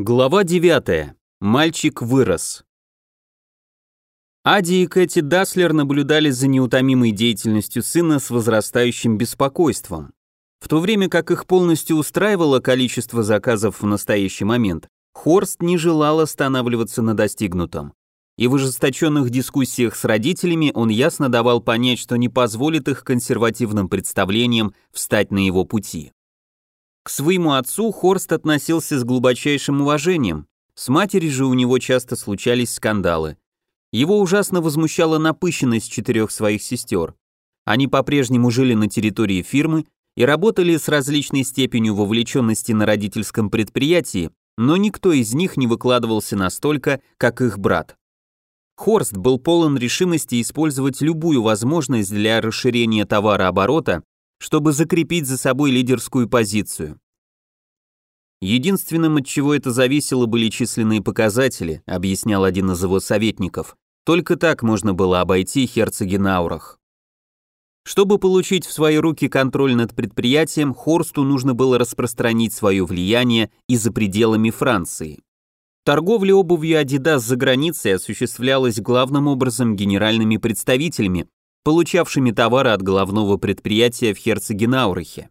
Глава 9. Мальчик вырос. Ади и Кэти Даслер наблюдали за неутомимой деятельностью сына с возрастающим беспокойством. В то время как их полностью устраивало количество заказов в настоящий момент, Хорст не желал останавливаться на достигнутом. И в ожесточенных дискуссиях с родителями он ясно давал понять, что не позволит их консервативным представлениям встать на его пути. К своему отцу Хорст относился с глубочайшим уважением, с матерью же у него часто случались скандалы. Его ужасно возмущала напыщенность четырех своих сестер. Они по-прежнему жили на территории фирмы и работали с различной степенью вовлеченности на родительском предприятии, но никто из них не выкладывался настолько, как их брат. Хорст был полон решимости использовать любую возможность для расширения товарооборота чтобы закрепить за собой лидерскую позицию. Единственным, от чего это зависело, были численные показатели, объяснял один из его советников. Только так можно было обойти Херцегенаурах. Чтобы получить в свои руки контроль над предприятием, Хорсту нужно было распространить свое влияние и за пределами Франции. Торговля обувью Adidas за границей осуществлялась главным образом генеральными представителями, получавшими товары от головного предприятия в Херцегенаурахе.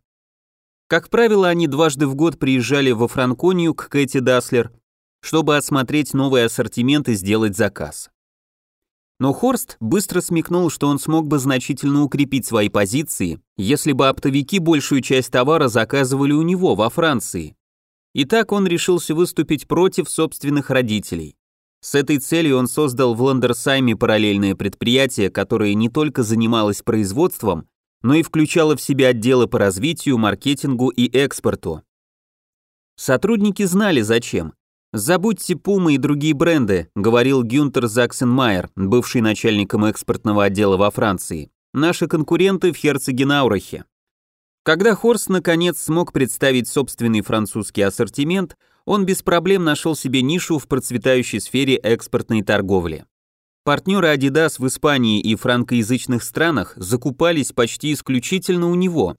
Как правило, они дважды в год приезжали во Франконию к Кэти Даслер, чтобы осмотреть новый ассортимент и сделать заказ. Но Хорст быстро смекнул, что он смог бы значительно укрепить свои позиции, если бы оптовики большую часть товара заказывали у него во Франции. И так он решился выступить против собственных родителей. С этой целью он создал в Ландерсайме параллельное предприятие, которое не только занималось производством, но и включало в себя отделы по развитию, маркетингу и экспорту. Сотрудники знали зачем. «Забудьте Пума и другие бренды», говорил Гюнтер Заксенмайер, бывший начальником экспортного отдела во Франции. «Наши конкуренты в Херцегенаурахе». Когда Хорст наконец смог представить собственный французский ассортимент, он без проблем нашел себе нишу в процветающей сфере экспортной торговли. Партнеры Adidas в Испании и франкоязычных странах закупались почти исключительно у него.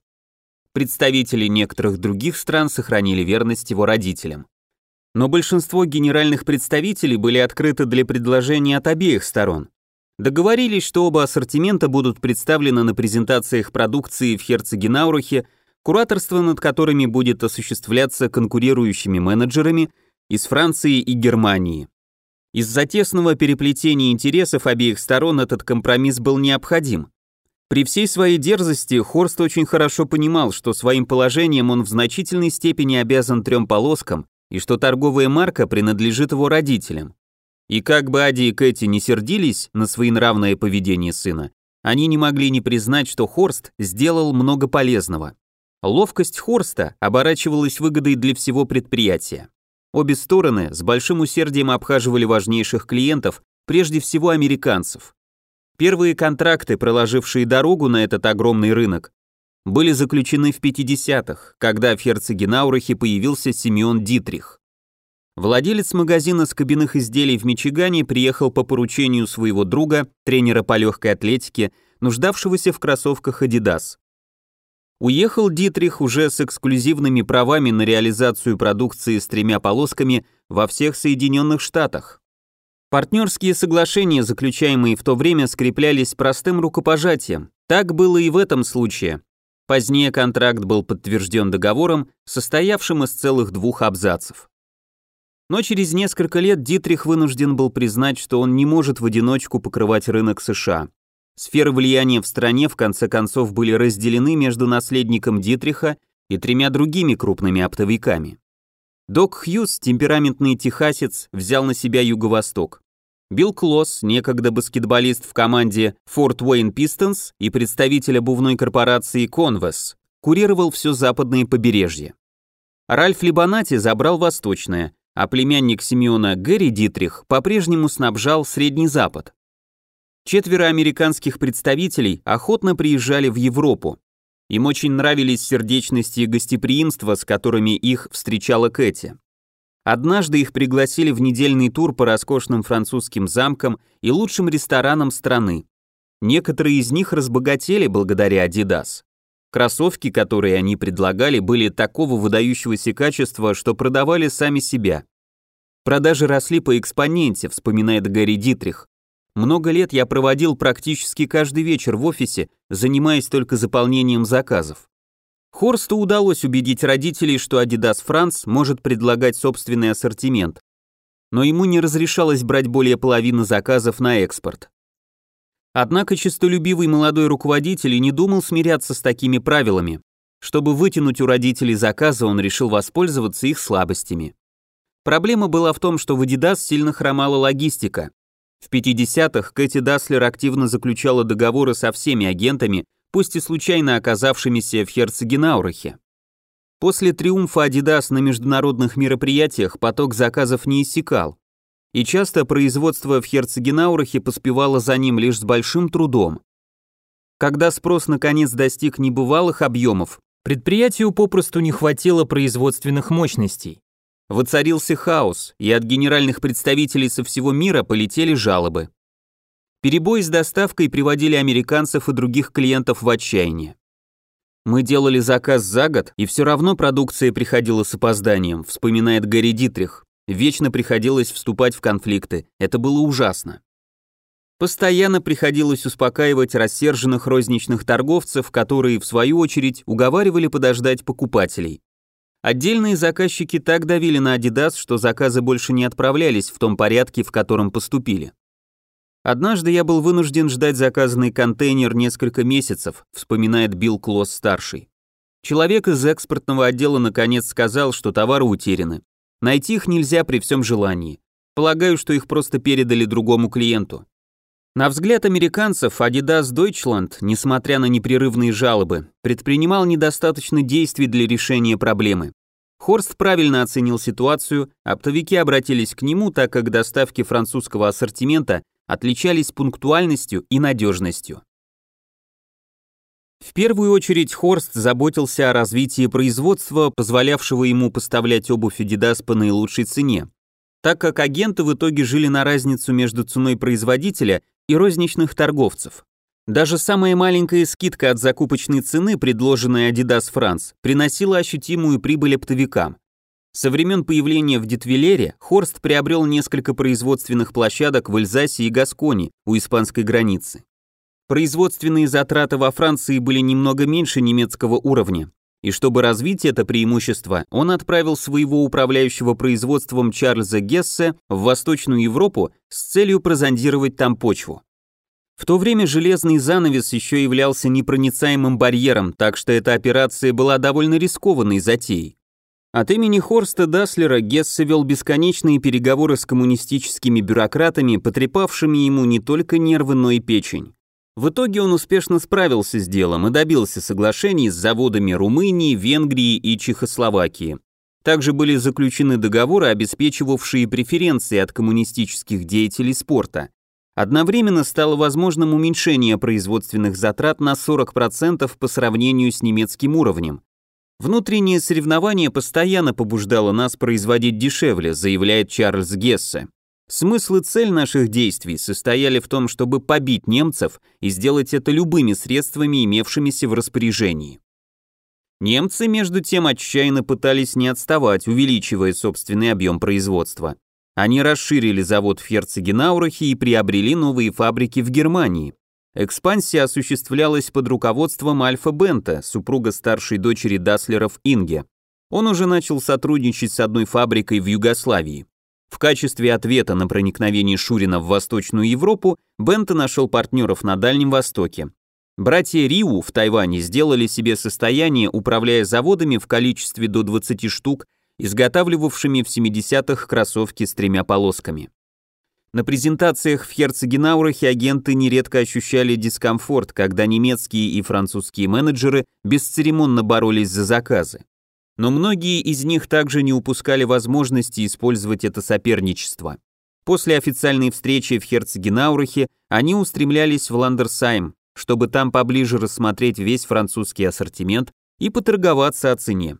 Представители некоторых других стран сохранили верность его родителям. Но большинство генеральных представителей были открыты для предложений от обеих сторон. Договорились, что оба ассортимента будут представлены на презентациях продукции в Херцегенаурахе кураторство над которыми будет осуществляться конкурирующими менеджерами из Франции и Германии. Из-за тесного переплетения интересов обеих сторон этот компромисс был необходим. При всей своей дерзости Хорст очень хорошо понимал, что своим положением он в значительной степени обязан трем полоскам и что торговая марка принадлежит его родителям. И как бы Ади и Кэти не сердились на своенравное поведение сына, они не могли не признать, что Хорст сделал много полезного. Ловкость Хорста оборачивалась выгодой для всего предприятия. Обе стороны с большим усердием обхаживали важнейших клиентов, прежде всего американцев. Первые контракты, проложившие дорогу на этот огромный рынок, были заключены в 50-х, когда в Херцегенаурахе появился Симеон Дитрих. Владелец магазина скобяных изделий в Мичигане приехал по поручению своего друга, тренера по легкой атлетике, нуждавшегося в кроссовках Adidas. Уехал Дитрих уже с эксклюзивными правами на реализацию продукции с тремя полосками во всех Соединенных Штатах. Партнерские соглашения, заключаемые в то время, скреплялись простым рукопожатием. Так было и в этом случае. Позднее контракт был подтвержден договором, состоявшим из целых двух абзацев. Но через несколько лет Дитрих вынужден был признать, что он не может в одиночку покрывать рынок США. Сферы влияния в стране в конце концов были разделены между наследником Дитриха и тремя другими крупными оптовиками. Док Хьюз, темпераментный техасец, взял на себя юго-восток. Билл Клосс, некогда баскетболист в команде Fort Wayne Pistons и представитель обувной корпорации Converse, курировал все западное побережье. Ральф Либонати забрал восточное, а племянник Симеона Гэри Дитрих по-прежнему снабжал Средний Запад. Четверо американских представителей охотно приезжали в Европу. Им очень нравились сердечность и гостеприимство, с которыми их встречала Кэти. Однажды их пригласили в недельный тур по роскошным французским замкам и лучшим ресторанам страны. Некоторые из них разбогатели благодаря Adidas. Кроссовки, которые они предлагали, были такого выдающегося качества, что продавали сами себя. Продажи росли по экспоненте, вспоминает Гэри Дитрих. Много лет я проводил практически каждый вечер в офисе, занимаясь только заполнением заказов. Хорсту удалось убедить родителей, что Adidas France может предлагать собственный ассортимент, но ему не разрешалось брать более половины заказов на экспорт. Однако честолюбивый молодой руководитель и не думал смиряться с такими правилами. Чтобы вытянуть у родителей заказы, он решил воспользоваться их слабостями. Проблема была в том, что в Adidas сильно хромала логистика. В 50-х Кэти Даслер активно заключала договоры со всеми агентами, пусть и случайно оказавшимися в Херцегенаурахе. После триумфа Adidas на международных мероприятиях поток заказов не иссякал, и часто производство в Херцегенаурахе поспевало за ним лишь с большим трудом. Когда спрос наконец достиг небывалых объемов, предприятию попросту не хватило производственных мощностей. Воцарился хаос, и от генеральных представителей со всего мира полетели жалобы. Перебои с доставкой приводили американцев и других клиентов в отчаяние. Мы делали заказ за год, и все равно продукция приходила с опозданием, вспоминает Гарри Дитрих. Вечно приходилось вступать в конфликты. Это было ужасно. Постоянно приходилось успокаивать рассерженных розничных торговцев, которые, в свою очередь, уговаривали подождать покупателей. Отдельные заказчики так давили на Adidas, что заказы больше не отправлялись в том порядке, в котором поступили. Однажды я был вынужден ждать заказанный контейнер несколько месяцев, вспоминает Билл Клосс-старший. Человек из экспортного отдела наконец сказал, что товары утеряны. Найти их нельзя при всем желании. Полагаю, что их просто передали другому клиенту. На взгляд американцев, Adidas Deutschland, несмотря на непрерывные жалобы, предпринимал недостаточно действий для решения проблемы. Хорст правильно оценил ситуацию, оптовики обратились к нему, так как доставки французского ассортимента отличались пунктуальностью и надежностью. В первую очередь Хорст заботился о развитии производства, позволявшего ему поставлять обувь Adidas по наилучшей цене, так как агенты в итоге жили на разницу между ценой производителя и розничных торговцев. Даже самая маленькая скидка от закупочной цены, предложенная Adidas France, приносила ощутимую прибыль оптовикам. Со времен появления в Детвилере Хорст приобрел несколько производственных площадок в Эльзасе и Гасконе у испанской границы. Производственные затраты во Франции были немного меньше немецкого уровня, и чтобы развить это преимущество, он отправил своего управляющего производством Чарльза Гессе в Восточную Европу с целью прозондировать там почву. В то время железный занавес еще являлся непроницаемым барьером, так что эта операция была довольно рискованной затеей. От имени Хорста Даслера Гессе вел бесконечные переговоры с коммунистическими бюрократами, потрепавшими ему не только нервы, но и печень. В итоге он успешно справился с делом и добился соглашений с заводами Румынии, Венгрии и Чехословакии. Также были заключены договоры, обеспечивавшие преференции от коммунистических деятелей спорта. Одновременно стало возможным уменьшение производственных затрат на 40% по сравнению с немецким уровнем. Внутреннее соревнование постоянно побуждало нас производить дешевле, заявляет Чарльз Гессе. Смысл и цель наших действий состояли в том, чтобы побить немцев и сделать это любыми средствами, имевшимися в распоряжении. Немцы, между тем, отчаянно пытались не отставать, увеличивая собственный объем производства. Они расширили завод в Херцегенаурахе и приобрели новые фабрики в Германии. Экспансия осуществлялась под руководством Альфа Бента, супруга старшей дочери Даслеров Инге. Он уже начал сотрудничать с одной фабрикой в Югославии. В качестве ответа на проникновение Шурина в Восточную Европу Бента нашел партнеров на Дальнем Востоке. Братья Риу в Тайване сделали себе состояние, управляя заводами в количестве до 20 штук, изготавливавшими в 70-х кроссовки с тремя полосками. На презентациях в Херцегенаурахе агенты нередко ощущали дискомфорт, когда немецкие и французские менеджеры бесцеремонно боролись за заказы. Но многие из них также не упускали возможности использовать это соперничество. После официальной встречи в Херцегенаурахе они устремлялись в Ландерсайм, чтобы там поближе рассмотреть весь французский ассортимент и поторговаться о цене.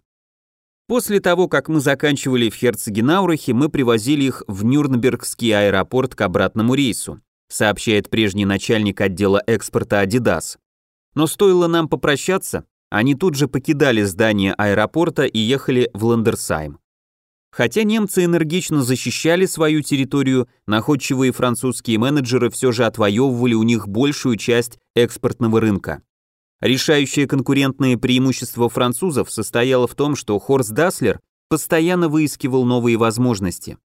После того, как мы заканчивали в Херцегенаурахе, мы привозили их в Нюрнбергский аэропорт к обратному рейсу, сообщает прежний начальник отдела экспорта Adidas. Но стоило нам попрощаться, они тут же покидали здание аэропорта и ехали в Ландерсайм. Хотя немцы энергично защищали свою территорию, находчивые французские менеджеры все же отвоевывали у них большую часть экспортного рынка. Решающее конкурентное преимущество французов состояло в том, что Хорст Даслер постоянно выискивал новые возможности.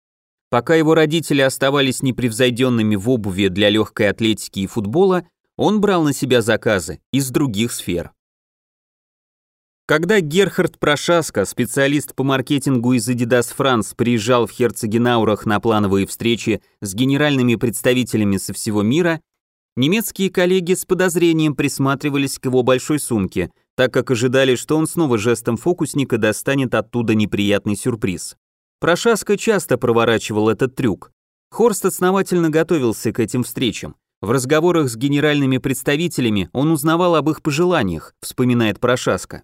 Пока его родители оставались непревзойденными в обуви для легкой атлетики и футбола, он брал на себя заказы из других сфер. Когда Герхард Прошаска, специалист по маркетингу из Adidas France, приезжал в Херцегенаурах на плановые встречи с генеральными представителями со всего мира, немецкие коллеги с подозрением присматривались к его большой сумке, так как ожидали, что он снова жестом фокусника достанет оттуда неприятный сюрприз. Прошаска часто проворачивал этот трюк. Хорст основательно готовился к этим встречам. В разговорах с генеральными представителями он узнавал об их пожеланиях, вспоминает Прошаска.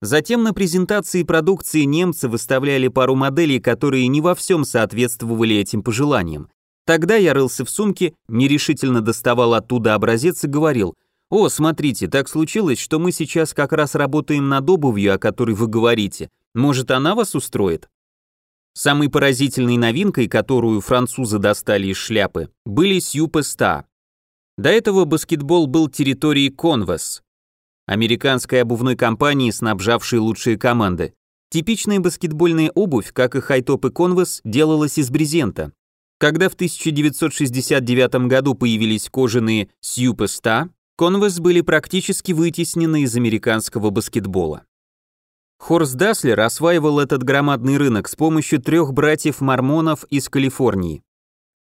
Затем на презентации продукции немцы выставляли пару моделей, которые не во всем соответствовали этим пожеланиям. Тогда я рылся в сумке, нерешительно доставал оттуда образец и говорил, «О, смотрите, так случилось, что мы сейчас как раз работаем над обувью, о которой вы говорите. Может, она вас устроит?» Самой поразительной новинкой, которую французы достали из шляпы, были Сьюпеста. До этого баскетбол был территорией Converse, американской обувной компании, снабжавшей лучшие команды. Типичная баскетбольная обувь, как и Хайтоп и Converse, делалась из брезента. Когда в 1969 году появились кожаные Сьюпеста, Converse были практически вытеснены из американского баскетбола. Хорст Даслер осваивал этот громадный рынок с помощью трех братьев-мормонов из Калифорнии.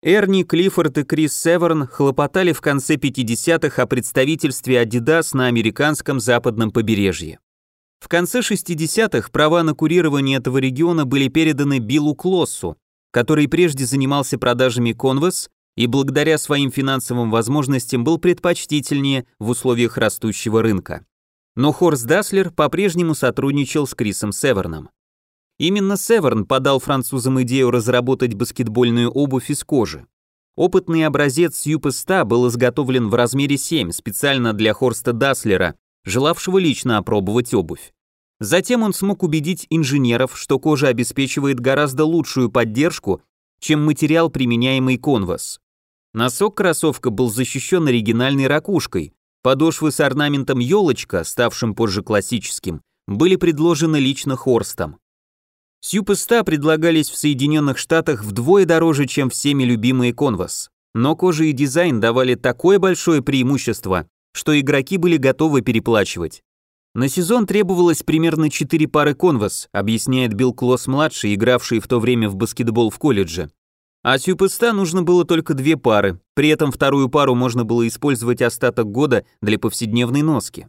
Эрни, Клиффорд и Крис Северн хлопотали в конце 50-х о представительстве Adidas на американском западном побережье. В конце 60-х права на курирование этого региона были переданы Биллу Клоссу, который прежде занимался продажами Converse и благодаря своим финансовым возможностям был предпочтительнее в условиях растущего рынка. Но Хорст Даслер по-прежнему сотрудничал с Крисом Северном. Именно Северн подал французам идею разработать баскетбольную обувь из кожи. Опытный образец Юпеста был изготовлен в размере 7 специально для Хорста Даслера, желавшего лично опробовать обувь. Затем он смог убедить инженеров, что кожа обеспечивает гораздо лучшую поддержку, чем материал, применяемый Converse. Носок кроссовка был защищен оригинальной ракушкой, Подошвы с орнаментом елочка, ставшим позже классическим, были предложены лично Хорстом. Сьюпеста предлагались в Соединенных Штатах вдвое дороже, чем всеми любимые Converse. Но кожа и дизайн давали такое большое преимущество, что игроки были готовы переплачивать. На сезон требовалось примерно 4 пары Converse, объясняет Билл Клосс-младший, игравший в то время в баскетбол в колледже. А Сюпеста нужно было только две пары, при этом вторую пару можно было использовать остаток года для повседневной носки.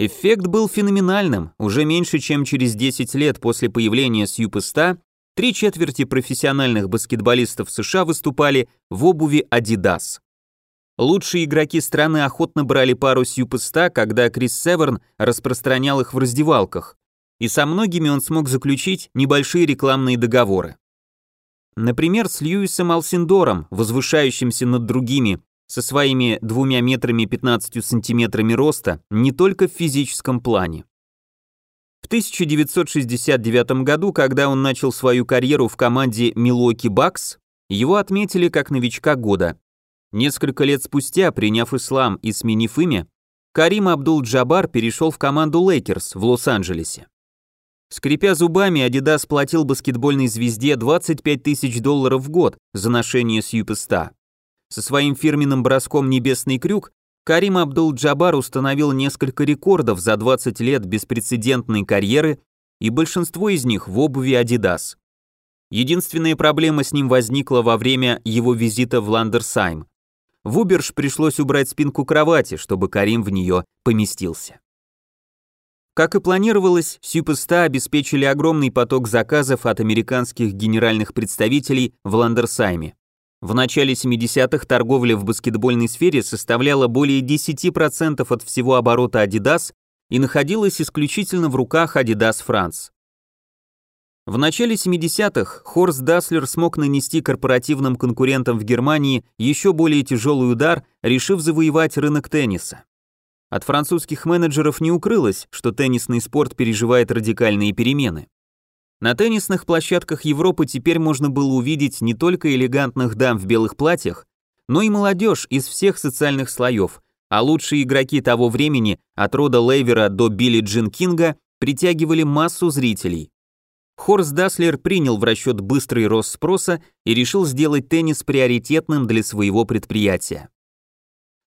Эффект был феноменальным, уже меньше чем через 10 лет после появления Сьюпеста три четверти профессиональных баскетболистов США выступали в обуви Adidas. Лучшие игроки страны охотно брали пару Сьюпеста, когда Крис Северн распространял их в раздевалках, и со многими он смог заключить небольшие рекламные договоры. Например, с Льюисом Алсиндором, возвышающимся над другими, со своими двумя метрами 15 сантиметрами роста, не только в физическом плане. В 1969 году, когда он начал свою карьеру в команде Milwaukee Bucks, его отметили как новичка года. Несколько лет спустя, приняв ислам и сменив имя, Карим Абдул-Джабар перешел в команду Лейкерс в Лос-Анджелесе. Скрипя зубами, Adidas платил баскетбольной звезде 25 тысяч долларов в год за ношение Superstar. Со своим фирменным броском «Небесный крюк» Карим Абдул-Джабар установил несколько рекордов за 20 лет беспрецедентной карьеры, и большинство из них в обуви Adidas. Единственная проблема с ним возникла во время его визита в Ландерсайм. В Уберш пришлось убрать спинку кровати, чтобы Карим в нее поместился. Как и планировалось, Сюпеста обеспечили огромный поток заказов от американских генеральных представителей в Ландерсайме. В начале 70-х торговля в баскетбольной сфере составляла более 10% от всего оборота Adidas и находилась исключительно в руках Adidas France. В начале 70-х Хорст Даслер смог нанести корпоративным конкурентам в Германии еще более тяжелый удар, решив завоевать рынок тенниса. От французских менеджеров не укрылось, что теннисный спорт переживает радикальные перемены. На теннисных площадках Европы теперь можно было увидеть не только элегантных дам в белых платьях, но и молодежь из всех социальных слоев, а лучшие игроки того времени, от рода Лейвера до Билли Джин Кинга, притягивали массу зрителей. Хорс Даслер принял в расчет быстрый рост спроса и решил сделать теннис приоритетным для своего предприятия.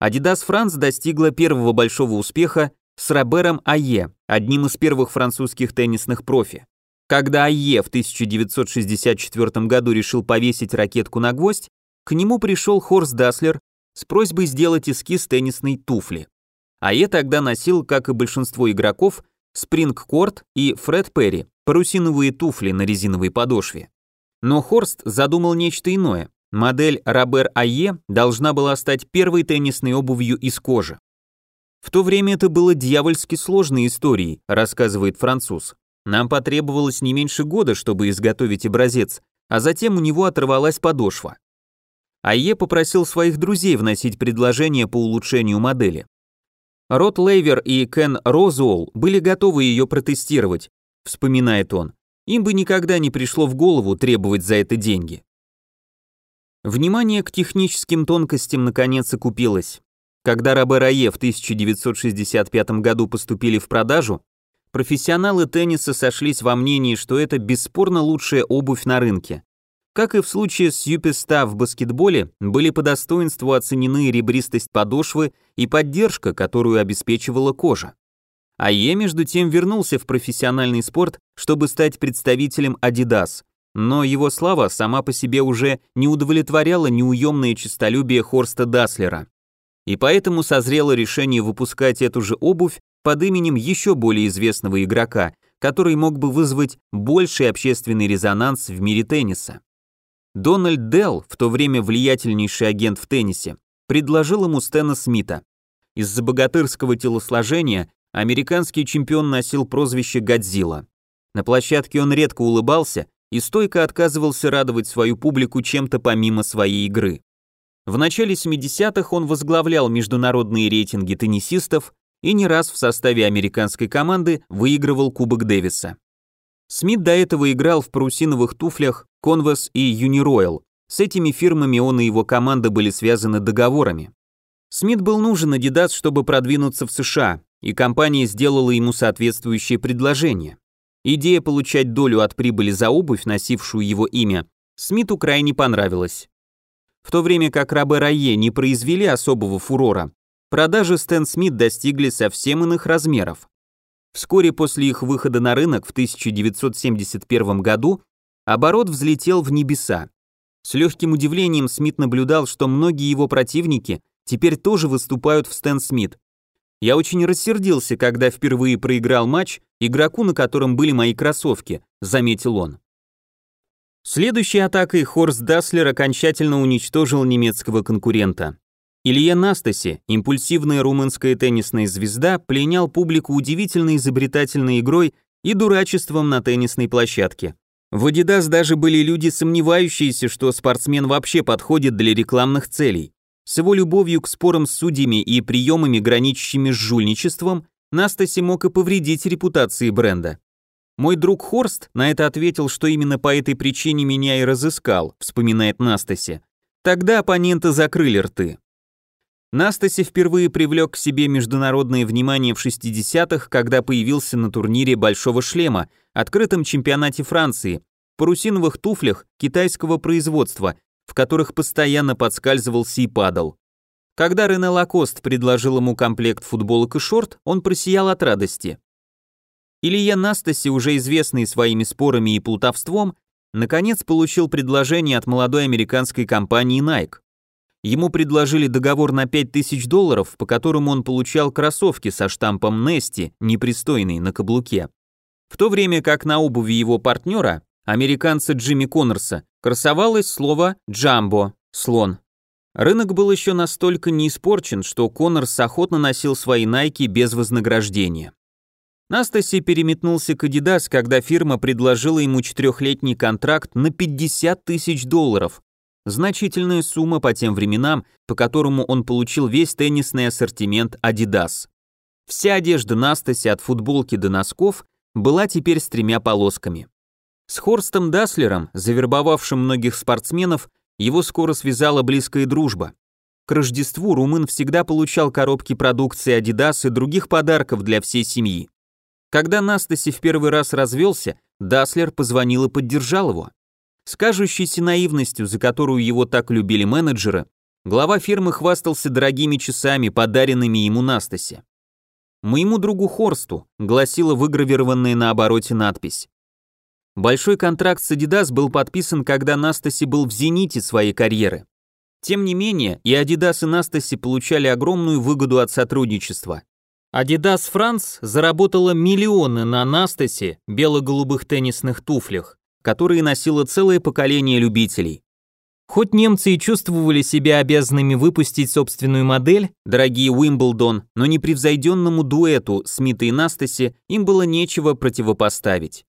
Adidas France достигла первого большого успеха с Робером Айе, одним из первых французских теннисных профи. Когда Айе в 1964 году решил повесить ракетку на гвоздь, к нему пришел Хорс Даслер с просьбой сделать эскиз теннисной туфли. Айе тогда носил, как и большинство игроков, спринг-корт и Фред Перри, парусиновые туфли на резиновой подошве. Но Хорст задумал нечто иное. Модель Робер Айе должна была стать первой теннисной обувью из кожи. В то время это было дьявольски сложной историей, рассказывает француз. Нам потребовалось не меньше года, чтобы изготовить образец, а затем у него оторвалась подошва. Айе попросил своих друзей вносить предложения по улучшению модели. Рот Лейвер и Кен Розуолл были готовы ее протестировать, вспоминает он. Им бы никогда не пришло в голову требовать за это деньги. Внимание к техническим тонкостям наконец окупилось. Когда Робер Ае в 1965 году поступили в продажу, профессионалы тенниса сошлись во мнении, что это бесспорно лучшая обувь на рынке. Как и в случае с Юписта в баскетболе, были по достоинству оценены ребристость подошвы и поддержка, которую обеспечивала кожа. Ае между тем вернулся в профессиональный спорт, чтобы стать представителем Adidas, но его слава сама по себе уже не удовлетворяла неуемное честолюбие Хорста Даслера и поэтому созрело решение выпускать эту же обувь под именем еще более известного игрока, который мог бы вызвать больший общественный резонанс в мире тенниса. Дональд Делл, в то время влиятельнейший агент в теннисе, предложил ему Стэна Смита. Из-за богатырского телосложения американский чемпион носил прозвище Годзилла. На площадке он редко улыбался и стойко отказывался радовать свою публику чем-то помимо своей игры. В начале 70-х он возглавлял международные рейтинги теннисистов и не раз в составе американской команды выигрывал Кубок Дэвиса. Смит до этого играл в парусиновых туфлях Converse и Uniroyal. С этими фирмами он и его команда были связаны договорами. Смит был нужен Adidas, чтобы продвинуться в США, и компания сделала ему соответствующее предложение. Идея получать долю от прибыли за обувь, носившую его имя, Смиту крайне понравилась. В то время как Робер Айе не произвели особого фурора, продажи Стэн Смит достигли совсем иных размеров. Вскоре после их выхода на рынок в 1971 году оборот взлетел в небеса. С легким удивлением Смит наблюдал, что многие его противники теперь тоже выступают в Стэн Смит. Я очень рассердился, когда впервые проиграл матч игроку, на котором были мои кроссовки, заметил он. Следующей атакой Хорст Даслер окончательно уничтожил немецкого конкурента. Илья Настаси, импульсивная румынская теннисная звезда, пленял публику удивительно изобретательной игрой и дурачеством на теннисной площадке. В Adidas даже были люди, сомневающиеся, что спортсмен вообще подходит для рекламных целей. С его любовью к спорам с судьями и приемами, граничащими с жульничеством, Настаси мог и повредить репутации бренда. Мой друг Хорст на это ответил, что именно по этой причине меня и разыскал, вспоминает Настаси. Тогда оппоненты закрыли рты. Настаси впервые привлек к себе международное внимание в 60-х, когда появился на турнире Большого шлема, открытом чемпионате Франции, парусиновых туфлях китайского производства, в которых постоянно подскальзывался и падал. Когда Рене Лакост предложил ему комплект футболок и шорт, он просиял от радости. Илья Настаси, уже известный своими спорами и плутовством, наконец получил предложение от молодой американской компании Nike. Ему предложили договор на 5000 долларов, по которому он получал кроссовки со штампом Нести, непристойный, на каблуке. В то время как на обуви его партнера, американца Джимми Коннорса, красовалось слово «джамбо» – слон. Рынок был еще настолько не испорчен, что Коннорс охотно носил свои Nike без вознаграждения. Настаси переметнулся к Adidas, когда фирма предложила ему четырехлетний контракт на 50 тысяч долларов. Значительная сумма по тем временам, по которому он получил весь теннисный ассортимент Adidas. Вся одежда Настаси от футболки до носков была теперь с тремя полосками. С Хорстом Даслером, завербовавшим многих спортсменов, его скоро связала близкая дружба. К Рождеству румын всегда получал коробки продукции Adidas и других подарков для всей семьи. Когда Настаси в первый раз развелся, Даслер позвонил и поддержал его. С кажущейся наивностью, за которую его так любили менеджеры, глава фирмы хвастался дорогими часами, подаренными ему Настасе. «Моему другу Хорсту», гласила выгравированная на обороте надпись. Большой контракт с Adidas был подписан, когда Настаси был в зените своей карьеры. Тем не менее, и Adidas и Настаси получали огромную выгоду от сотрудничества. Adidas France заработала миллионы на Настасе бело-голубых теннисных туфлях, которые носило целое поколение любителей. Хоть немцы и чувствовали себя обязанными выпустить собственную модель, дорогие Уимблдон, но непревзойденному дуэту Смита и Настаси им было нечего противопоставить.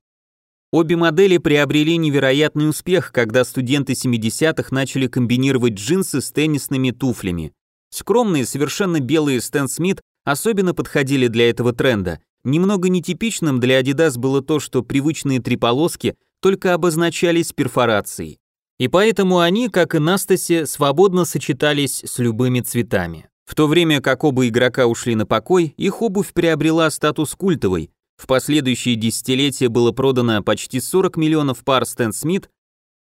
Обе модели приобрели невероятный успех, когда студенты 70-х начали комбинировать джинсы с теннисными туфлями. Скромные, совершенно белые Стэн Смит особенно подходили для этого тренда. Немного нетипичным для Adidas было то, что привычные три полоски только обозначались перфорацией. И поэтому они, как и Настаси, свободно сочетались с любыми цветами. В то время как оба игрока ушли на покой, их обувь приобрела статус культовой, в последующие десятилетия было продано почти 40 миллионов пар Стэн Смит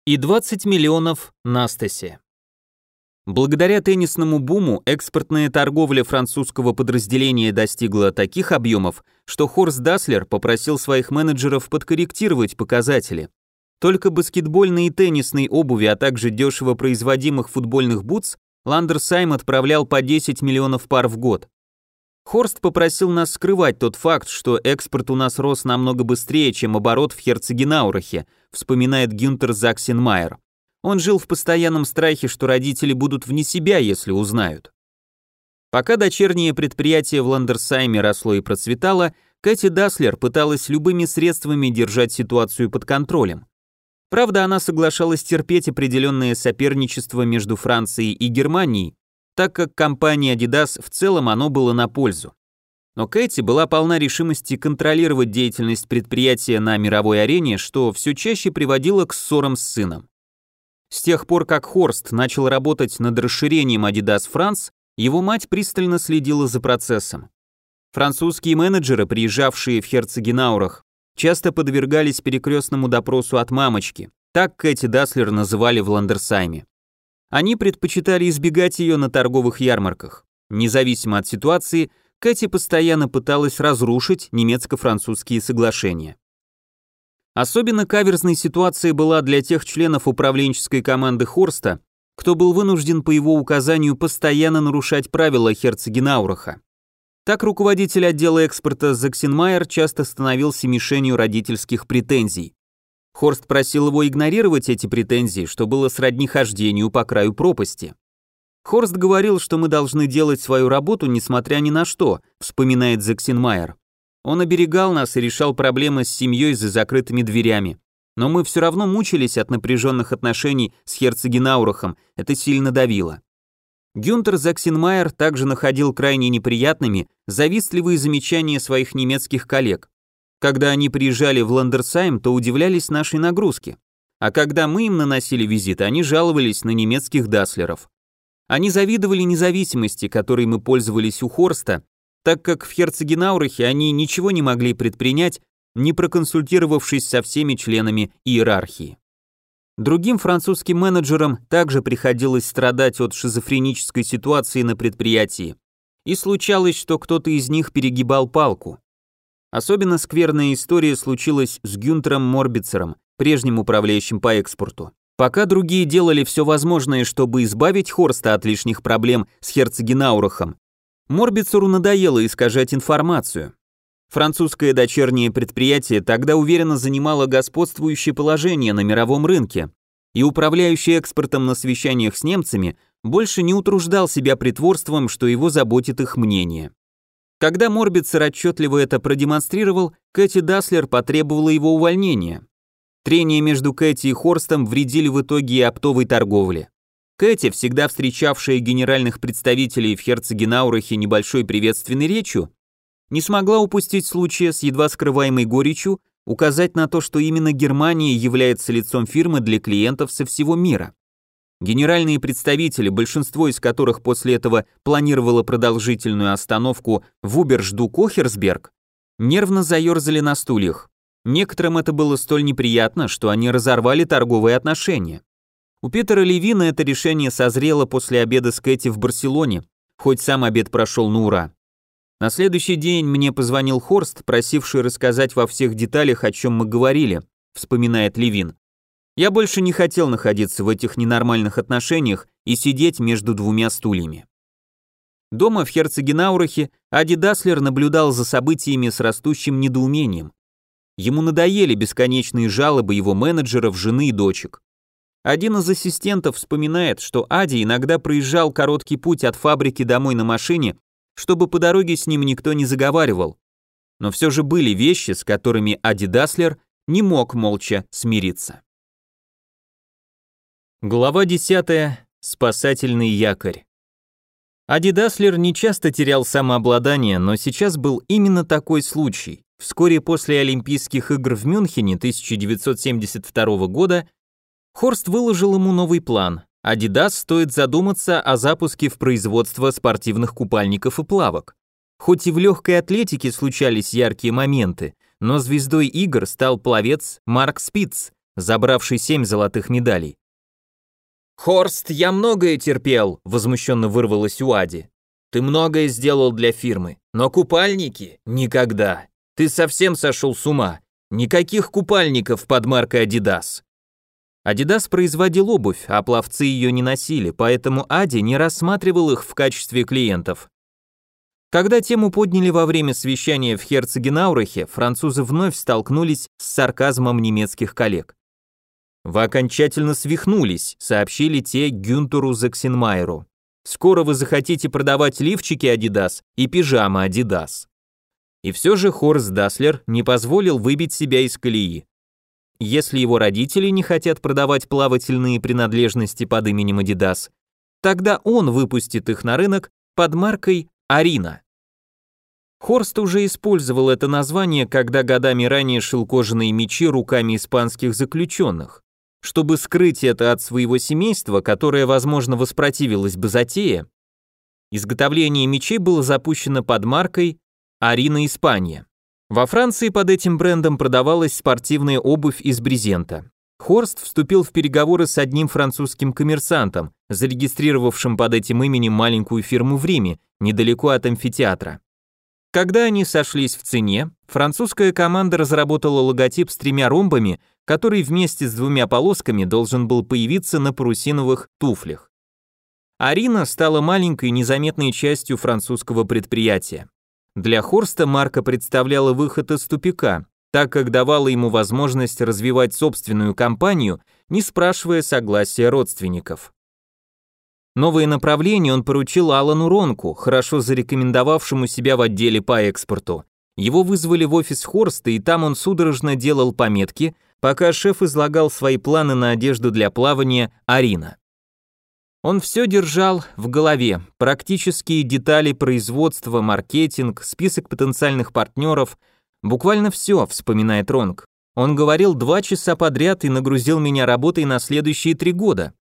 и 20 миллионов Настаси. Благодаря теннисному буму экспортная торговля французского подразделения достигла таких объемов, что Хорст Даслер попросил своих менеджеров подкорректировать показатели. Только баскетбольной и теннисной обуви, а также дешево производимых футбольных бутс Ландерсайм отправлял по 10 миллионов пар в год. Хорст попросил нас скрывать тот факт, что экспорт у нас рос намного быстрее, чем оборот в Херцогенаурахе, вспоминает Гюнтер Заксенмайер. Он жил в постоянном страхе, что родители будут вне себя, если узнают. Пока дочернее предприятие в Ландерсайме росло и процветало, Кэти Даслер пыталась любыми средствами держать ситуацию под контролем. Правда, она соглашалась терпеть определенное соперничество между Францией и Германией, так как компании Adidas в целом оно было на пользу. Но Кэти была полна решимости контролировать деятельность предприятия на мировой арене, что все чаще приводило к ссорам с сыном. С тех пор, как Хорст начал работать над расширением Adidas France, его мать пристально следила за процессом. Французские менеджеры, приезжавшие в Херцегенаурах, часто подвергались перекрестному допросу от мамочки, так Кэти Даслер называли в Ландерсайме. Они предпочитали избегать ее на торговых ярмарках. Независимо от ситуации, Кэти постоянно пыталась разрушить немецко-французские соглашения. Особенно каверзной ситуация была для тех членов управленческой команды Хорста, кто был вынужден по его указанию постоянно нарушать правила Херцегенаураха. Так руководитель отдела экспорта Заксенмайер часто становился мишенью родительских претензий. Хорст просил его игнорировать эти претензии, что было сродни хождению по краю пропасти. Хорст говорил, что мы должны делать свою работу, несмотря ни на что, вспоминает Зексенмайер. Он оберегал нас и решал проблемы с семьей за закрытыми дверями. Но мы все равно мучились от напряженных отношений с Херцегенаурахом, это сильно давило. Гюнтер Заксенмайер также находил крайне неприятными завистливые замечания своих немецких коллег. Когда они приезжали в Ландерсайм, то удивлялись нашей нагрузке. А когда мы им наносили визит, они жаловались на немецких даслеров. Они завидовали независимости, которой мы пользовались у Хорста, так как в Херцегенаурахе они ничего не могли предпринять, не проконсультировавшись со всеми членами иерархии. Другим французским менеджерам также приходилось страдать от шизофренической ситуации на предприятии. И случалось, что кто-то из них перегибал палку. Особенно скверная история случилась с Гюнтером Морбицером, прежним управляющим по экспорту. Пока другие делали все возможное, чтобы избавить Хорста от лишних проблем с Херцегенаурахом, Морбицеру надоело искажать информацию. Французское дочернее предприятие тогда уверенно занимало господствующее положение на мировом рынке, и управляющий экспортом на совещаниях с немцами больше не утруждал себя притворством, что его заботит их мнение. Когда Морбицер отчетливо это продемонстрировал, Кэти Даслер потребовала его увольнения. Трения между Кэти и Хорстом вредили в итоге и оптовой торговле. Кэти, всегда встречавшая генеральных представителей в Херцегенаурахе небольшой приветственной речью, не смогла упустить случая с едва скрываемой горечью указать на то, что именно Германия является лицом фирмы для клиентов со всего мира. Генеральные представители, большинство из которых после этого планировало продолжительную остановку в Убержду-Кохерсберг, нервно заерзали на стульях. Некоторым это было столь неприятно, что они разорвали торговые отношения. У Питера Левина это решение созрело после обеда с Кэти в Барселоне, хоть сам обед прошел на ура. На следующий день мне позвонил Хорст, просивший рассказать во всех деталях, о чем мы говорили, вспоминает Левин. Я больше не хотел находиться в этих ненормальных отношениях и сидеть между двумя стульями. Дома в Херцегенаурахе Ади Даслер наблюдал за событиями с растущим недоумением. Ему надоели бесконечные жалобы его менеджеров, жены и дочек. Один из ассистентов вспоминает, что Ади иногда проезжал короткий путь от фабрики домой на машине, чтобы по дороге с ним никто не заговаривал. Но все же были вещи, с которыми Ади Даслер не мог молча смириться. Глава 10. Спасательный якорь. Ади Даслер не часто терял самообладание, но сейчас был именно такой случай. Вскоре после Олимпийских игр в Мюнхене 1972 года Хорст выложил ему новый план. Adidas стоит задуматься о запуске в производство спортивных купальников и плавок. Хоть и в легкой атлетике случались яркие моменты, но звездой игр стал пловец Марк Спиц, забравший семь золотых медалей. «Хорст, я многое терпел», — возмущенно вырвалось у Ади. «Ты многое сделал для фирмы, но купальники — никогда. Ты совсем сошел с ума. Никаких купальников под маркой Adidas». Adidas производил обувь, а пловцы ее не носили, поэтому Ади не рассматривал их в качестве клиентов. Когда тему подняли во время совещания в Херцегенаурахе, французы вновь столкнулись с сарказмом немецких коллег. «Вы окончательно свихнулись», — сообщили те Гюнтеру Заксенмайеру. «Скоро вы захотите продавать лифчики Adidas и пижамы Adidas». И все же Хорст Даслер не позволил выбить себя из колеи. Если его родители не хотят продавать плавательные принадлежности под именем Adidas, тогда он выпустит их на рынок под маркой Арина. Хорст уже использовал это название, когда годами ранее шил кожаные мечи руками испанских заключенных. Чтобы скрыть это от своего семейства, которое, возможно, воспротивилось бы затее, изготовление мечей было запущено под маркой «Арина Испания». Во Франции под этим брендом продавалась спортивная обувь из брезента. Хорст вступил в переговоры с одним французским коммерсантом, зарегистрировавшим под этим именем маленькую фирму в Риме, недалеко от амфитеатра. Когда они сошлись в цене, французская команда разработала логотип с тремя ромбами, который вместе с двумя полосками должен был появиться на парусиновых туфлях. Арина стала маленькой незаметной частью французского предприятия. Для Хорста марка представляла выход из тупика, так как давала ему возможность развивать собственную компанию, не спрашивая согласия родственников. Новое направление он поручил Алану Ронку, хорошо зарекомендовавшему себя в отделе по экспорту. Его вызвали в офис Хорста, и там он судорожно делал пометки, пока шеф излагал свои планы на одежду для плавания Арина. Он все держал в голове, практические детали производства, маркетинг, список потенциальных партнеров, буквально все, вспоминает Ронг. Он говорил два часа подряд и нагрузил меня работой на следующие три года.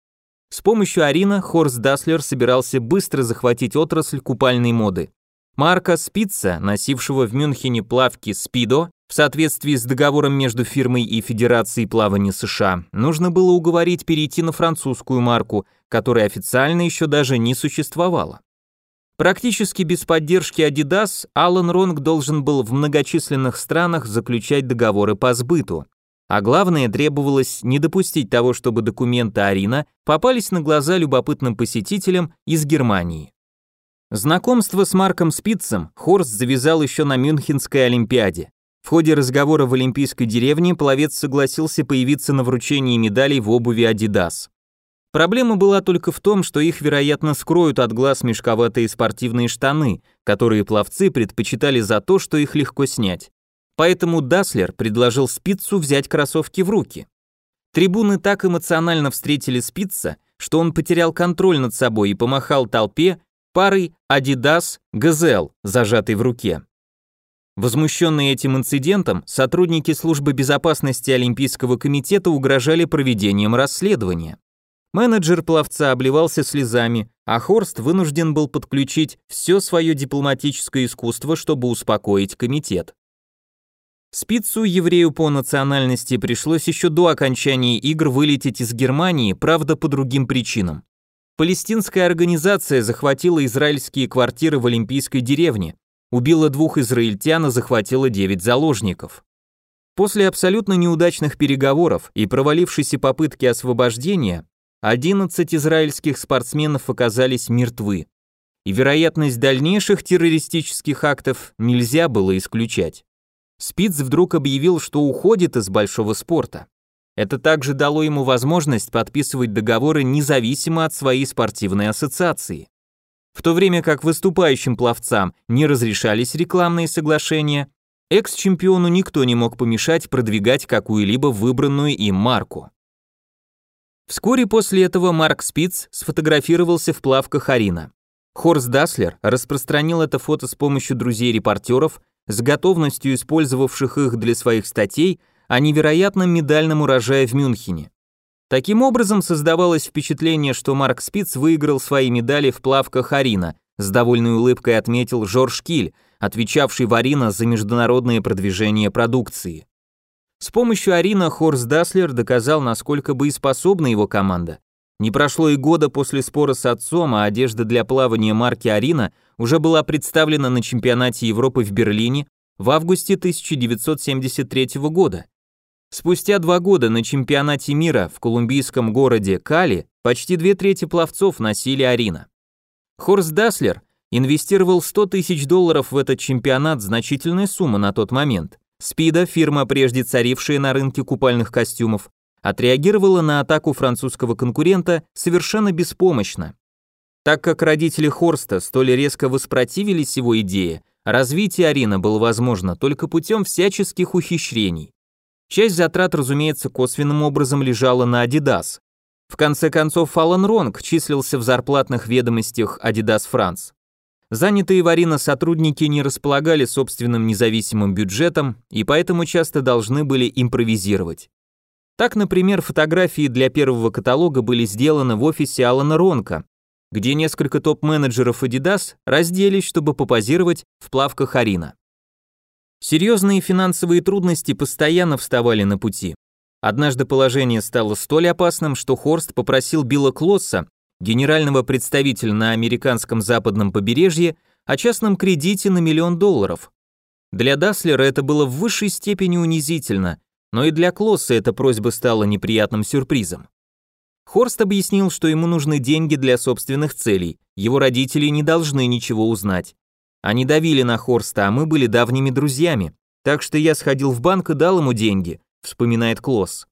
С помощью Арина Хорст Даслер собирался быстро захватить отрасль купальной моды. Марка Спица, носившего в Мюнхене плавки Спидо, в соответствии с договором между фирмой и Федерацией плавания США, нужно было уговорить перейти на французскую марку, которая официально еще даже не существовала. Практически без поддержки Adidas Алан Ронг должен был в многочисленных странах заключать договоры по сбыту. А главное, требовалось не допустить того, чтобы документы Арина попались на глаза любопытным посетителям из Германии. Знакомство с Марком Спицем Хорст завязал еще на Мюнхенской Олимпиаде. В ходе разговора в Олимпийской деревне пловец согласился появиться на вручении медалей в обуви Adidas. Проблема была только в том, что их, вероятно, скроют от глаз мешковатые спортивные штаны, которые пловцы предпочитали за то, что их легко снять. Поэтому Даслер предложил Спицу взять кроссовки в руки. Трибуны так эмоционально встретили Спица, что он потерял контроль над собой и помахал толпе парой Adidas Gazelle, зажатой в руке. Возмущенные этим инцидентом, сотрудники службы безопасности Олимпийского комитета угрожали проведением расследования. Менеджер пловца обливался слезами, а Хорст вынужден был подключить все свое дипломатическое искусство, чтобы успокоить комитет. Спицу, еврею по национальности, пришлось еще до окончания игр вылететь из Германии, правда по другим причинам. Палестинская организация захватила израильские квартиры в Олимпийской деревне, убила двух израильтян и захватила девять заложников. После абсолютно неудачных переговоров и провалившейся попытки освобождения, 11 израильских спортсменов оказались мертвы. И вероятность дальнейших террористических актов нельзя было исключать. Спиц вдруг объявил, что уходит из большого спорта. Это также дало ему возможность подписывать договоры независимо от своей спортивной ассоциации. В то время как выступающим пловцам не разрешались рекламные соглашения, экс-чемпиону никто не мог помешать продвигать какую-либо выбранную им марку. Вскоре после этого Марк Спиц сфотографировался в плавках Арина. Хорст Даслер распространил это фото с помощью друзей-репортеров с готовностью использовавших их для своих статей о невероятном медальном урожае в Мюнхене. Таким образом создавалось впечатление, что Марк Спиц выиграл свои медали в плавках Арина, с довольной улыбкой отметил Жорж Киль, отвечавший в Арина за международное продвижение продукции. С помощью Арина Хорс Даслер доказал, насколько боеспособна его команда. Не прошло и года после спора с отцом, а одежда для плавания марки Арина уже была представлена на чемпионате Европы в Берлине в августе 1973 года. Спустя два года на чемпионате мира в колумбийском городе Кали почти две трети пловцов носили Арина. Хорст Даслер инвестировал 100 тысяч долларов в этот чемпионат, значительная сумма на тот момент. Спида, фирма, прежде царившая на рынке купальных костюмов, отреагировала на атаку французского конкурента совершенно беспомощно. Так как родители Хорста столь резко воспротивились его идее, развитие Арина было возможно только путем всяческих ухищрений. Часть затрат, разумеется, косвенным образом лежала на Adidas. В конце концов, Фалан Ронг числился в зарплатных ведомостях Adidas France. Занятые в Арина сотрудники не располагали собственным независимым бюджетом и поэтому часто должны были импровизировать. Так, например, фотографии для первого каталога были сделаны в офисе Алана Ронка, где несколько топ-менеджеров Adidas разделись, чтобы попозировать в плавках Арина. Серьезные финансовые трудности постоянно вставали на пути. Однажды положение стало столь опасным, что Хорст попросил Билла Клосса, генерального представителя на американском западном побережье, о частном кредите на миллион долларов. Для Даслера это было в высшей степени унизительно, но и для Клосса эта просьба стала неприятным сюрпризом. Хорст объяснил, что ему нужны деньги для собственных целей, его родители не должны ничего узнать. Они давили на Хорста, а мы были давними друзьями, так что я сходил в банк и дал ему деньги, вспоминает Клосс.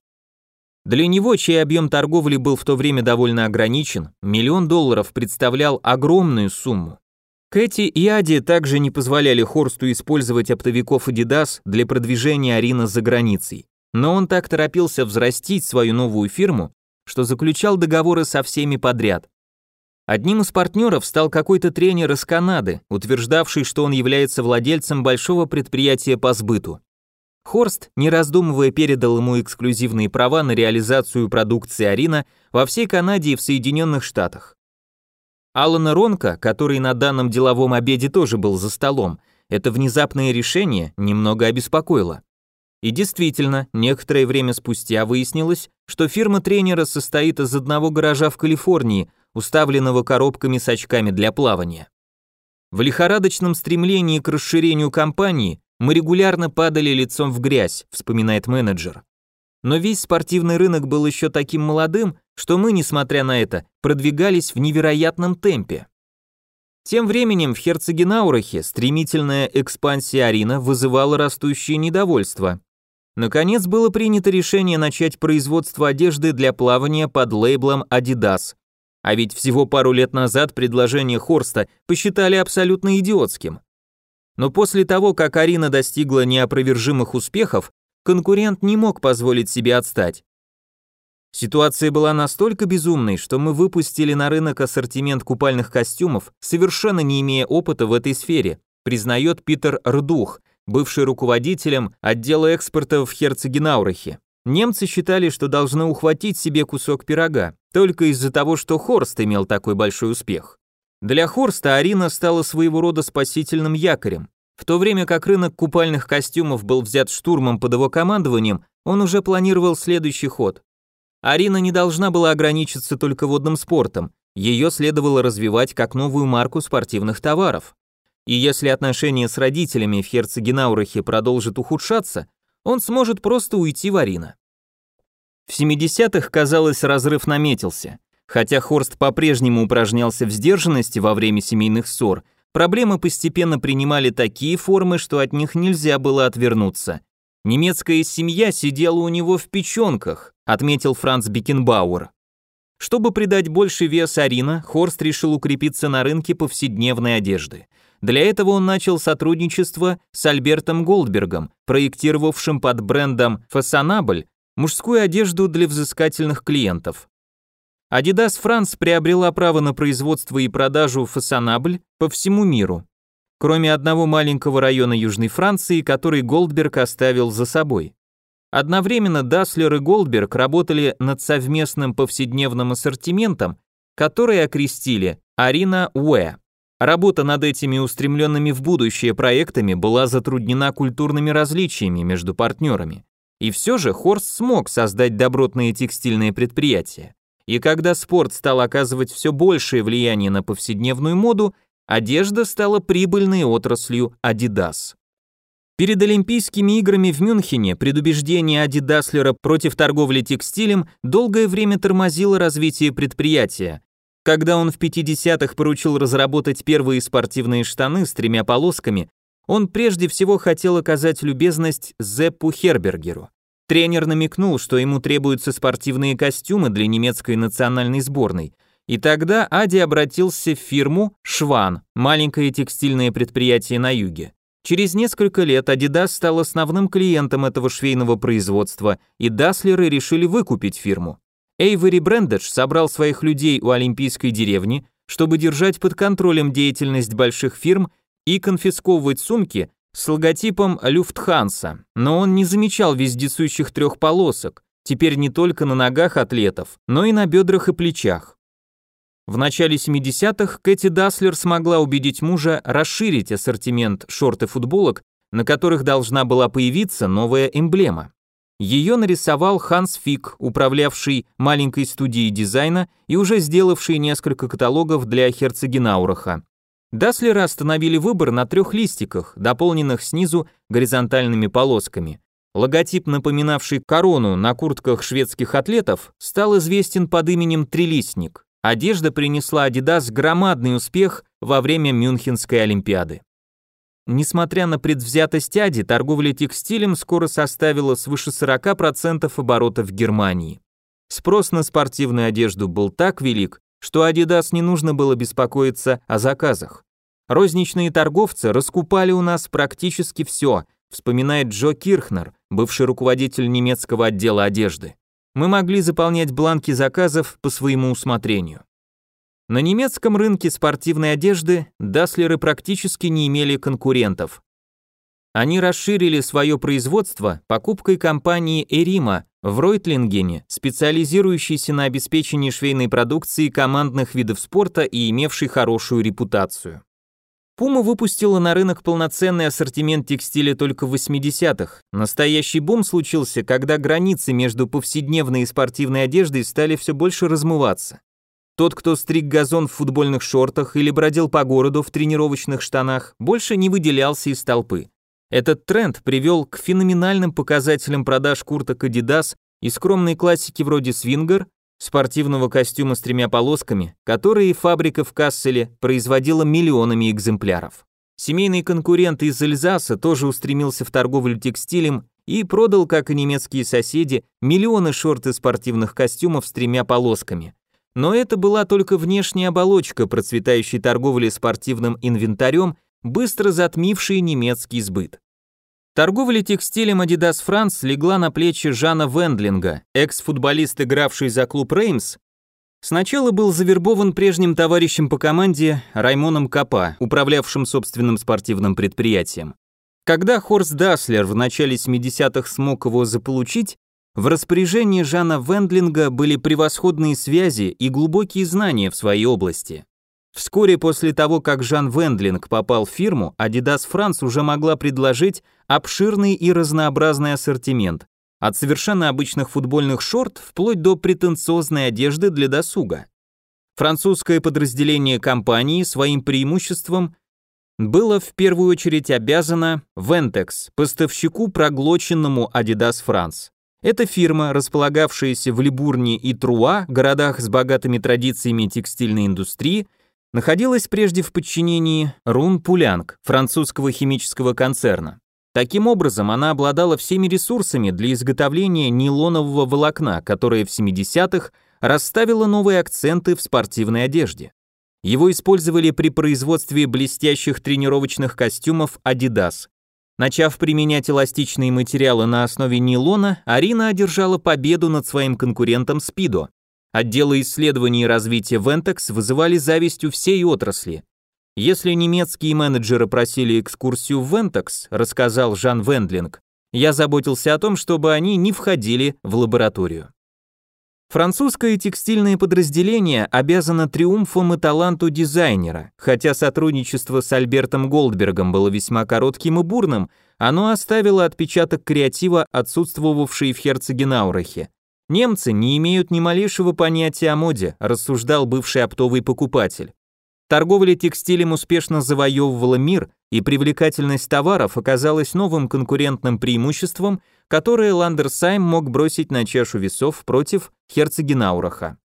Для него, чей объем торговли был в то время довольно ограничен, миллион долларов представлял огромную сумму. Кэти и Ади также не позволяли Хорсту использовать оптовиков Adidas для продвижения Арина за границей. Но он так торопился взрастить свою новую фирму, что заключал договоры со всеми подряд. Одним из партнеров стал какой-то тренер из Канады, утверждавший, что он является владельцем большого предприятия по сбыту. Хорст, не раздумывая, передал ему эксклюзивные права на реализацию продукции Арина во всей Канаде и в Соединенных Штатах. Алана Ронка, который на данном деловом обеде тоже был за столом, это внезапное решение немного обеспокоило. И действительно, некоторое время спустя выяснилось, что фирма тренера состоит из одного гаража в Калифорнии, уставленного коробками с очками для плавания. В лихорадочном стремлении к расширению компании мы регулярно падали лицом в грязь, вспоминает менеджер. Но весь спортивный рынок был еще таким молодым, что мы, несмотря на это, продвигались в невероятном темпе. Тем временем в Херцегенаурахе стремительная экспансия Арина вызывала растущее недовольство. Наконец было принято решение начать производство одежды для плавания под лейблом Adidas. А ведь всего пару лет назад предложение Хорста посчитали абсолютно идиотским. Но после того, как Арина достигла неопровержимых успехов, конкурент не мог позволить себе отстать. Ситуация была настолько безумной, что мы выпустили на рынок ассортимент купальных костюмов, совершенно не имея опыта в этой сфере, признает Питер Рдух, бывший руководителем отдела экспорта в Херцегенаурахе. Немцы считали, что должны ухватить себе кусок пирога, только из-за того, что Хорст имел такой большой успех. Для Хорста Арина стала своего рода спасительным якорем. В то время как рынок купальных костюмов был взят штурмом под его командованием, он уже планировал следующий ход. Арина не должна была ограничиться только водным спортом, ее следовало развивать как новую марку спортивных товаров. И если отношения с родителями в Херцегенаурахе продолжат ухудшаться, он сможет просто уйти в Арина. В 70-х, казалось, разрыв наметился. Хотя Хорст по-прежнему упражнялся в сдержанности во время семейных ссор, проблемы постепенно принимали такие формы, что от них нельзя было отвернуться. Немецкая семья сидела у него в печенках, отметил Франц Бекенбауэр. Чтобы придать больше вес Арина, Хорст решил укрепиться на рынке повседневной одежды. Для этого он начал сотрудничество с Альбертом Голдбергом, проектировавшим под брендом Фасонабль мужскую одежду для взыскательных клиентов. Adidas France приобрела право на производство и продажу фасонабль по всему миру, кроме одного маленького района Южной Франции, который Голдберг оставил за собой. Одновременно Даслер и Голдберг работали над совместным повседневным ассортиментом, который окрестили Арина Уэ. Работа над этими устремленными в будущее проектами была затруднена культурными различиями между партнерами. И все же Хорст смог создать добротные текстильные предприятия. И когда спорт стал оказывать все большее влияние на повседневную моду, одежда стала прибыльной отраслью Adidas. Перед Олимпийскими играми в Мюнхене предубеждение Адидаслера против торговли текстилем долгое время тормозило развитие предприятия. Когда он в 50-х поручил разработать первые спортивные штаны с тремя полосками, он прежде всего хотел оказать любезность Зеппу Хербергеру. Тренер намекнул, что ему требуются спортивные костюмы для немецкой национальной сборной. И тогда Ади обратился в фирму «Шван», маленькое текстильное предприятие на юге. Через несколько лет Adidas стал основным клиентом этого швейного производства, и Даслеры решили выкупить фирму. Эйвери Брендедж собрал своих людей у Олимпийской деревни, чтобы держать под контролем деятельность больших фирм и конфисковывать сумки, с логотипом Люфтханса, но он не замечал вездесущих трех полосок, теперь не только на ногах атлетов, но и на бедрах и плечах. В начале 70-х Кэти Даслер смогла убедить мужа расширить ассортимент шорт и футболок, на которых должна была появиться новая эмблема. Ее нарисовал Ханс Фик, управлявший маленькой студией дизайна и уже сделавший несколько каталогов для Херцегенаураха. Даслера остановили выбор на трех листиках, дополненных снизу горизонтальными полосками. Логотип, напоминавший корону на куртках шведских атлетов, стал известен под именем Трилистник. Одежда принесла Adidas громадный успех во время Мюнхенской Олимпиады. Несмотря на предвзятость Ади, торговля текстилем скоро составила свыше 40% оборотов в Германии. Спрос на спортивную одежду был так велик, что Adidas не нужно было беспокоиться о заказах. Розничные торговцы раскупали у нас практически все, вспоминает Джо Кирхнер, бывший руководитель немецкого отдела одежды. Мы могли заполнять бланки заказов по своему усмотрению. На немецком рынке спортивной одежды Даслеры практически не имели конкурентов. Они расширили свое производство покупкой компании Эрима в Ройтлингене, специализирующейся на обеспечении швейной продукции командных видов спорта и имевшей хорошую репутацию. Пума выпустила на рынок полноценный ассортимент текстиля только в 80-х. Настоящий бум случился, когда границы между повседневной и спортивной одеждой стали все больше размываться. Тот, кто стриг газон в футбольных шортах или бродил по городу в тренировочных штанах, больше не выделялся из толпы. Этот тренд привел к феноменальным показателям продаж курток Adidas и скромной классики вроде свингер, спортивного костюма с тремя полосками, которые фабрика в Касселе производила миллионами экземпляров. Семейный конкурент из Эльзаса тоже устремился в торговлю текстилем и продал, как и немецкие соседи, миллионы шорт и спортивных костюмов с тремя полосками. Но это была только внешняя оболочка процветающей торговли спортивным инвентарем быстро затмившие немецкий сбыт. Торговля текстилем Adidas France легла на плечи Жана Вендлинга, экс-футболист, игравший за клуб Реймс. Сначала был завербован прежним товарищем по команде Раймоном Копа, управлявшим собственным спортивным предприятием. Когда Хорст Даслер в начале 70-х смог его заполучить, в распоряжении Жана Вендлинга были превосходные связи и глубокие знания в своей области. Вскоре после того, как Жан Вендлинг попал в фирму, Adidas France уже могла предложить обширный и разнообразный ассортимент, от совершенно обычных футбольных шорт вплоть до претенциозной одежды для досуга. Французское подразделение компании своим преимуществом было в первую очередь обязано Ventex, поставщику проглоченному Adidas France. Эта фирма, располагавшаяся в Либурне и Труа, городах с богатыми традициями текстильной индустрии, находилась прежде в подчинении Рун Пулянг, французского химического концерна. Таким образом, она обладала всеми ресурсами для изготовления нейлонового волокна, которое в 70-х расставило новые акценты в спортивной одежде. Его использовали при производстве блестящих тренировочных костюмов Adidas. Начав применять эластичные материалы на основе нейлона, Арина одержала победу над своим конкурентом Speedo. Отделы исследований и развития Ventex вызывали зависть у всей отрасли. Если немецкие менеджеры просили экскурсию в Ventex, рассказал Жан Вендлинг, я заботился о том, чтобы они не входили в лабораторию. Французское текстильное подразделение обязано триумфом и таланту дизайнера. Хотя сотрудничество с Альбертом Голдбергом было весьма коротким и бурным, оно оставило отпечаток креатива, отсутствовавший в Херцегенаурахе. Немцы не имеют ни малейшего понятия о моде, рассуждал бывший оптовый покупатель. Торговля текстилем успешно завоевывала мир, и привлекательность товаров оказалась новым конкурентным преимуществом, которое Ландерсайм мог бросить на чашу весов против Херцегенаураха.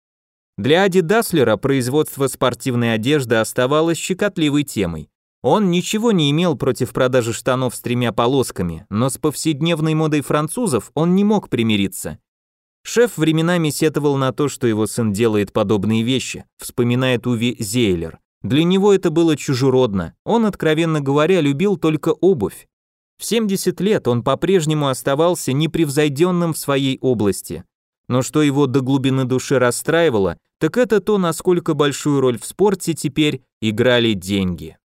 Для Ади Даслера производство спортивной одежды оставалось щекотливой темой. Он ничего не имел против продажи штанов с тремя полосками, но с повседневной модой французов он не мог примириться. Шеф временами сетовал на то, что его сын делает подобные вещи, вспоминает Уви Зейлер. Для него это было чужеродно, он, откровенно говоря, любил только обувь. В 70 лет он по-прежнему оставался непревзойденным в своей области. Но что его до глубины души расстраивало, так это то, насколько большую роль в спорте теперь играли деньги.